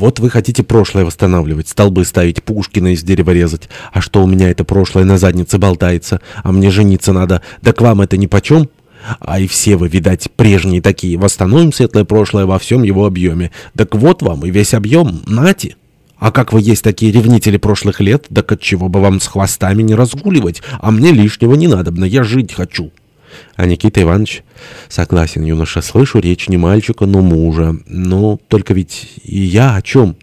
Вот вы хотите прошлое восстанавливать, столбы ставить, Пушкина из дерева резать. А что у меня это прошлое на заднице болтается? А мне жениться надо. Да к вам это нипочем? А и все вы, видать, прежние такие. Восстановим светлое прошлое во всем его объеме. Так вот вам и весь объем. Нате. А как вы есть такие ревнители прошлых лет, так отчего бы вам с хвостами не разгуливать? А мне лишнего не надобно, я жить хочу». А Никита Иванович, согласен, юноша, слышу речь не мальчика, но мужа. Ну, только ведь и я о чем?